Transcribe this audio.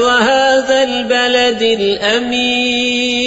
وهذا البلد الأمين.